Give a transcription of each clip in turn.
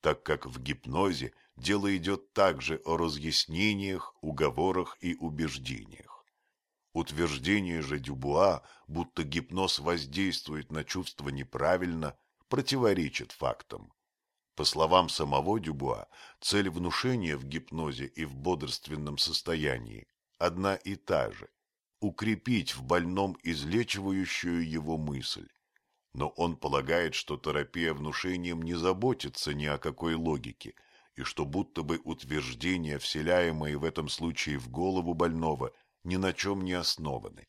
так как в гипнозе дело идет также о разъяснениях, уговорах и убеждениях. Утверждение же Дюбуа, будто гипноз воздействует на чувство неправильно, противоречит фактам. По словам самого Дюбуа, цель внушения в гипнозе и в бодрственном состоянии одна и та же – укрепить в больном излечивающую его мысль. Но он полагает, что терапия внушением не заботится ни о какой логике, и что будто бы утверждения, вселяемые в этом случае в голову больного, ни на чем не основаны.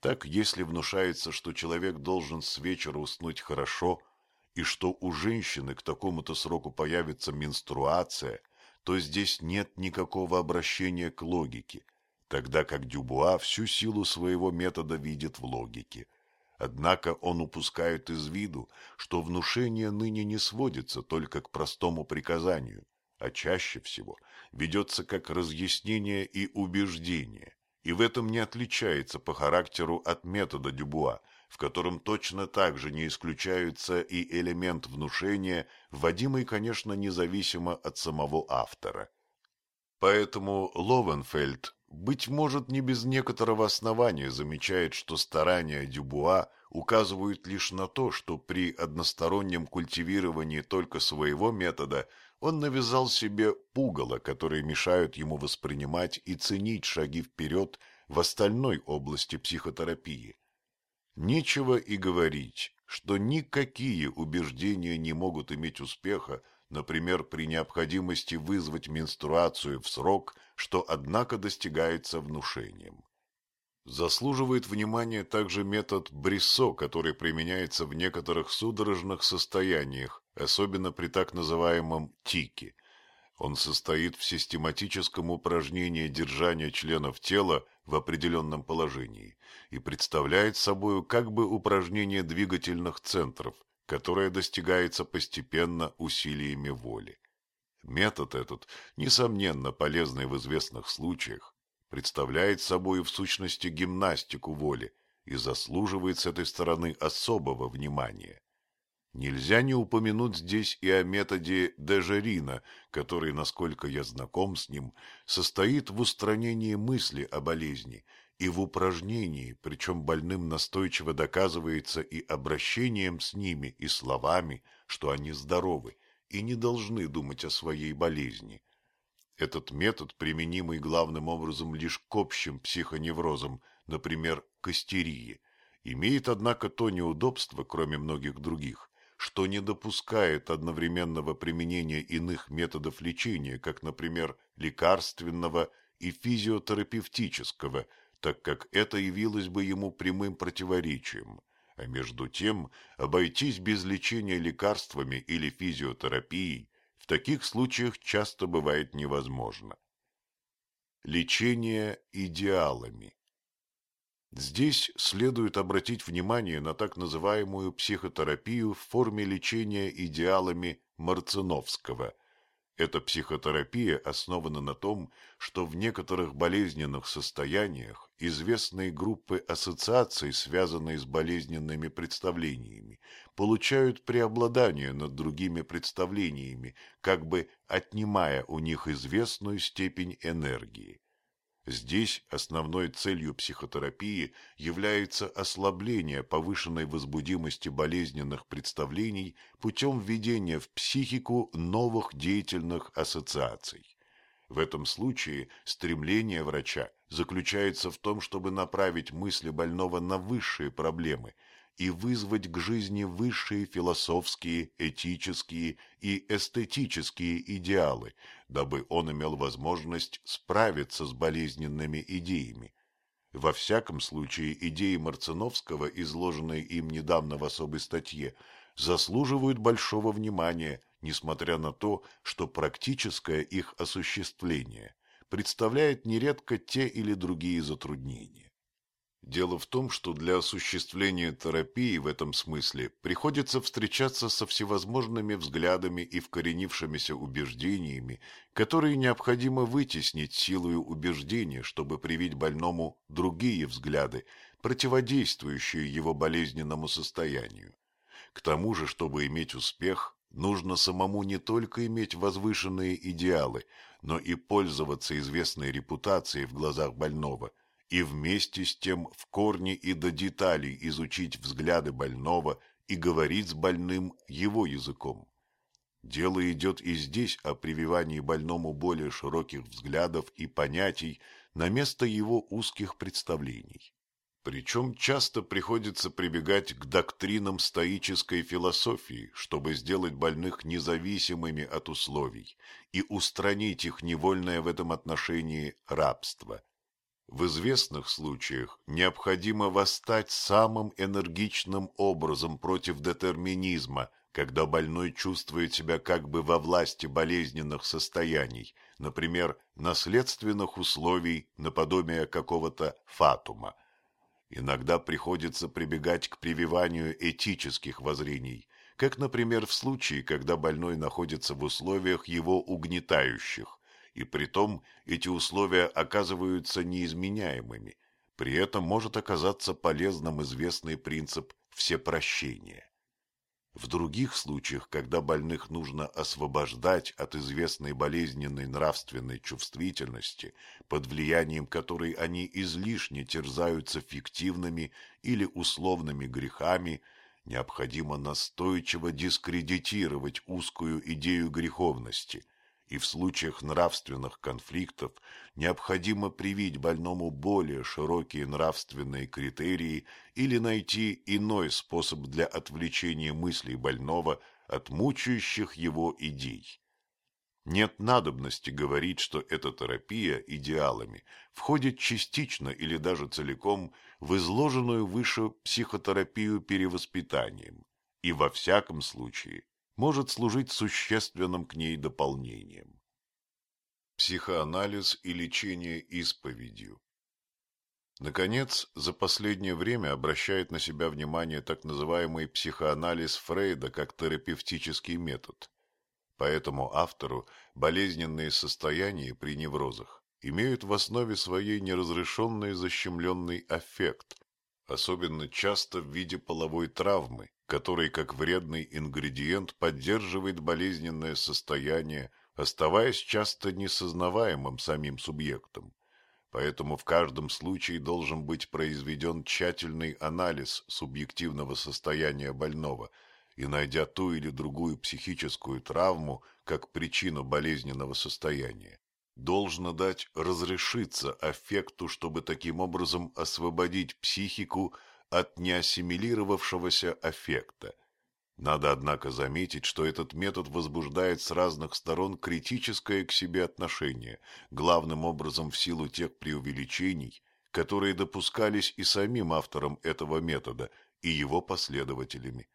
Так, если внушается, что человек должен с вечера уснуть хорошо – и что у женщины к такому-то сроку появится менструация, то здесь нет никакого обращения к логике, тогда как Дюбуа всю силу своего метода видит в логике. Однако он упускает из виду, что внушение ныне не сводится только к простому приказанию, а чаще всего ведется как разъяснение и убеждение, и в этом не отличается по характеру от метода Дюбуа – в котором точно так же не исключаются и элемент внушения, вводимый, конечно, независимо от самого автора. Поэтому Ловенфельд, быть может, не без некоторого основания замечает, что старания Дюбуа указывают лишь на то, что при одностороннем культивировании только своего метода он навязал себе пугало, которые мешают ему воспринимать и ценить шаги вперед в остальной области психотерапии. Нечего и говорить, что никакие убеждения не могут иметь успеха, например, при необходимости вызвать менструацию в срок, что, однако, достигается внушением. Заслуживает внимания также метод Бриссо, который применяется в некоторых судорожных состояниях, особенно при так называемом тике. Он состоит в систематическом упражнении держания членов тела в определенном положении и представляет собой как бы упражнение двигательных центров, которое достигается постепенно усилиями воли. Метод этот, несомненно полезный в известных случаях, представляет собой в сущности гимнастику воли и заслуживает с этой стороны особого внимания. Нельзя не упомянуть здесь и о методе Дежерина, который, насколько я знаком с ним, состоит в устранении мысли о болезни и в упражнении, причем больным настойчиво доказывается и обращением с ними, и словами, что они здоровы и не должны думать о своей болезни. Этот метод, применимый главным образом лишь к общим психоневрозам, например, к истерии, имеет, однако, то неудобство, кроме многих других, что не допускает одновременного применения иных методов лечения, как, например, лекарственного и физиотерапевтического, так как это явилось бы ему прямым противоречием, а между тем обойтись без лечения лекарствами или физиотерапией в таких случаях часто бывает невозможно. Лечение идеалами Здесь следует обратить внимание на так называемую психотерапию в форме лечения идеалами Марциновского. Эта психотерапия основана на том, что в некоторых болезненных состояниях известные группы ассоциаций, связанные с болезненными представлениями, получают преобладание над другими представлениями, как бы отнимая у них известную степень энергии. Здесь основной целью психотерапии является ослабление повышенной возбудимости болезненных представлений путем введения в психику новых деятельных ассоциаций. В этом случае стремление врача заключается в том, чтобы направить мысли больного на высшие проблемы – и вызвать к жизни высшие философские, этические и эстетические идеалы, дабы он имел возможность справиться с болезненными идеями. Во всяком случае, идеи Марциновского, изложенные им недавно в особой статье, заслуживают большого внимания, несмотря на то, что практическое их осуществление представляет нередко те или другие затруднения. Дело в том, что для осуществления терапии в этом смысле приходится встречаться со всевозможными взглядами и вкоренившимися убеждениями, которые необходимо вытеснить силою убеждения, чтобы привить больному другие взгляды, противодействующие его болезненному состоянию. К тому же, чтобы иметь успех, нужно самому не только иметь возвышенные идеалы, но и пользоваться известной репутацией в глазах больного, и вместе с тем в корне и до деталей изучить взгляды больного и говорить с больным его языком. Дело идет и здесь о прививании больному более широких взглядов и понятий на место его узких представлений. Причем часто приходится прибегать к доктринам стоической философии, чтобы сделать больных независимыми от условий и устранить их невольное в этом отношении рабство. В известных случаях необходимо восстать самым энергичным образом против детерминизма, когда больной чувствует себя как бы во власти болезненных состояний, например, наследственных условий наподобие какого-то фатума – Иногда приходится прибегать к прививанию этических воззрений, как, например, в случае, когда больной находится в условиях его угнетающих, и притом эти условия оказываются неизменяемыми. При этом может оказаться полезным известный принцип всепрощения. В других случаях, когда больных нужно освобождать от известной болезненной нравственной чувствительности, под влиянием которой они излишне терзаются фиктивными или условными грехами, необходимо настойчиво дискредитировать узкую идею греховности – и в случаях нравственных конфликтов необходимо привить больному более широкие нравственные критерии или найти иной способ для отвлечения мыслей больного от мучающих его идей. Нет надобности говорить, что эта терапия идеалами входит частично или даже целиком в изложенную выше психотерапию перевоспитанием, и во всяком случае может служить существенным к ней дополнением. Психоанализ и лечение исповедью Наконец, за последнее время обращает на себя внимание так называемый психоанализ Фрейда как терапевтический метод. Поэтому автору болезненные состояния при неврозах имеют в основе своей неразрешенный защемленный аффект, особенно часто в виде половой травмы, который как вредный ингредиент поддерживает болезненное состояние, оставаясь часто несознаваемым самим субъектом. Поэтому в каждом случае должен быть произведен тщательный анализ субъективного состояния больного, и найдя ту или другую психическую травму как причину болезненного состояния, должно дать разрешиться аффекту, чтобы таким образом освободить психику от неассимилировавшегося аффекта. Надо, однако, заметить, что этот метод возбуждает с разных сторон критическое к себе отношение, главным образом в силу тех преувеличений, которые допускались и самим автором этого метода, и его последователями.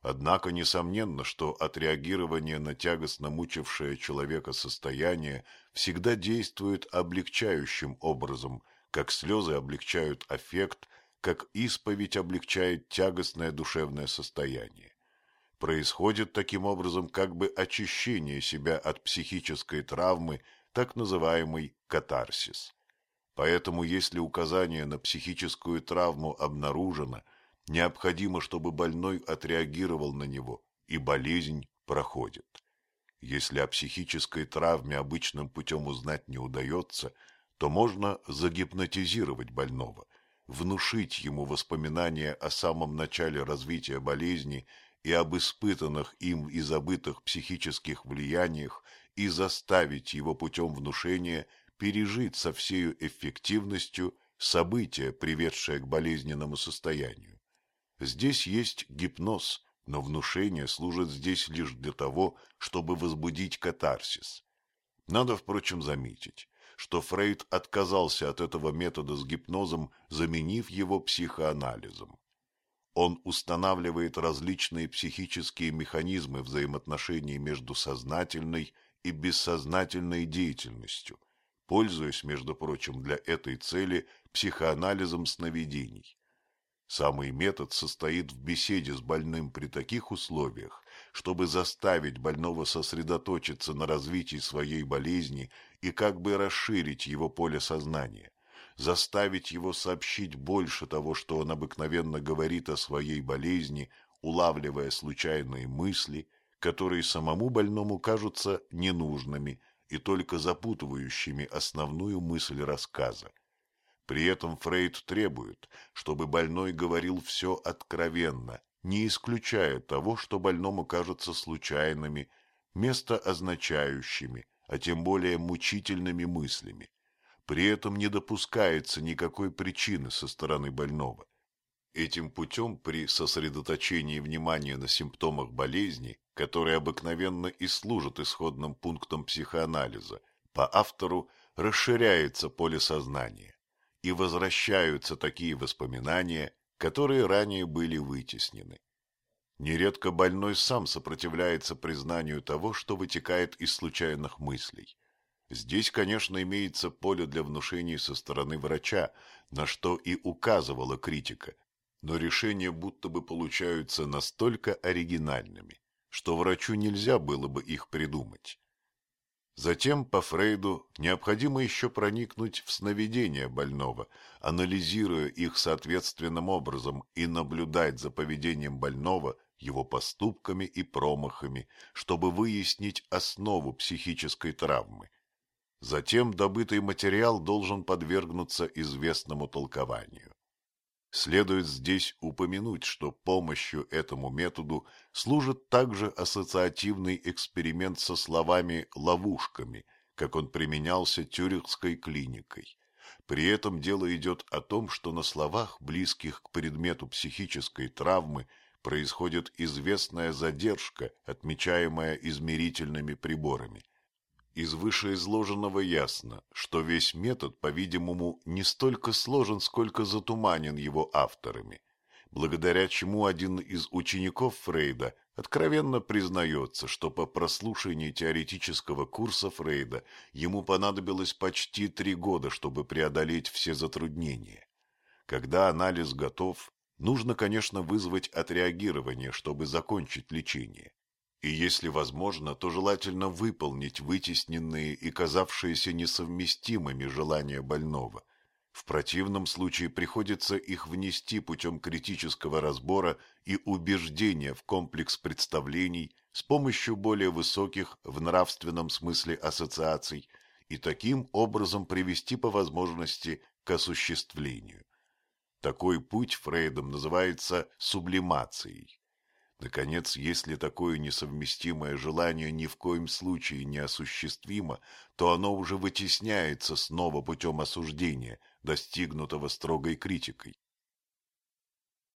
Однако несомненно, что отреагирование на тягостно мучившее человека состояние всегда действует облегчающим образом, как слезы облегчают аффект, как исповедь облегчает тягостное душевное состояние. Происходит таким образом как бы очищение себя от психической травмы, так называемый катарсис. Поэтому, если указание на психическую травму обнаружено, необходимо, чтобы больной отреагировал на него, и болезнь проходит. Если о психической травме обычным путем узнать не удается, то можно загипнотизировать больного – внушить ему воспоминания о самом начале развития болезни и об испытанных им и забытых психических влияниях и заставить его путем внушения пережить со всею эффективностью события, приведшее к болезненному состоянию. Здесь есть гипноз, но внушение служит здесь лишь для того, чтобы возбудить катарсис. Надо, впрочем, заметить, что Фрейд отказался от этого метода с гипнозом, заменив его психоанализом. Он устанавливает различные психические механизмы взаимоотношений между сознательной и бессознательной деятельностью, пользуясь, между прочим, для этой цели психоанализом сновидений. Самый метод состоит в беседе с больным при таких условиях, чтобы заставить больного сосредоточиться на развитии своей болезни и как бы расширить его поле сознания, заставить его сообщить больше того, что он обыкновенно говорит о своей болезни, улавливая случайные мысли, которые самому больному кажутся ненужными и только запутывающими основную мысль рассказа. При этом Фрейд требует, чтобы больной говорил все откровенно, не исключая того, что больному кажется случайными, место означающими, а тем более мучительными мыслями. При этом не допускается никакой причины со стороны больного. Этим путем при сосредоточении внимания на симптомах болезни, которые обыкновенно и служат исходным пунктом психоанализа, по автору расширяется поле сознания и возвращаются такие воспоминания, которые ранее были вытеснены. Нередко больной сам сопротивляется признанию того, что вытекает из случайных мыслей. Здесь, конечно, имеется поле для внушений со стороны врача, на что и указывала критика, но решения будто бы получаются настолько оригинальными, что врачу нельзя было бы их придумать. Затем, по Фрейду, необходимо еще проникнуть в сновидения больного, анализируя их соответственным образом и наблюдать за поведением больного, его поступками и промахами, чтобы выяснить основу психической травмы. Затем добытый материал должен подвергнуться известному толкованию. Следует здесь упомянуть, что помощью этому методу служит также ассоциативный эксперимент со словами «ловушками», как он применялся Тюрихской клиникой. При этом дело идет о том, что на словах, близких к предмету психической травмы, происходит известная задержка, отмечаемая измерительными приборами. Из вышеизложенного ясно, что весь метод, по-видимому, не столько сложен, сколько затуманен его авторами, благодаря чему один из учеников Фрейда откровенно признается, что по прослушивании теоретического курса Фрейда ему понадобилось почти три года, чтобы преодолеть все затруднения. Когда анализ готов, нужно, конечно, вызвать отреагирование, чтобы закончить лечение. И если возможно, то желательно выполнить вытесненные и казавшиеся несовместимыми желания больного. В противном случае приходится их внести путем критического разбора и убеждения в комплекс представлений с помощью более высоких в нравственном смысле ассоциаций и таким образом привести по возможности к осуществлению. Такой путь Фрейдом называется сублимацией. Наконец, если такое несовместимое желание ни в коем случае не осуществимо, то оно уже вытесняется снова путем осуждения, достигнутого строгой критикой.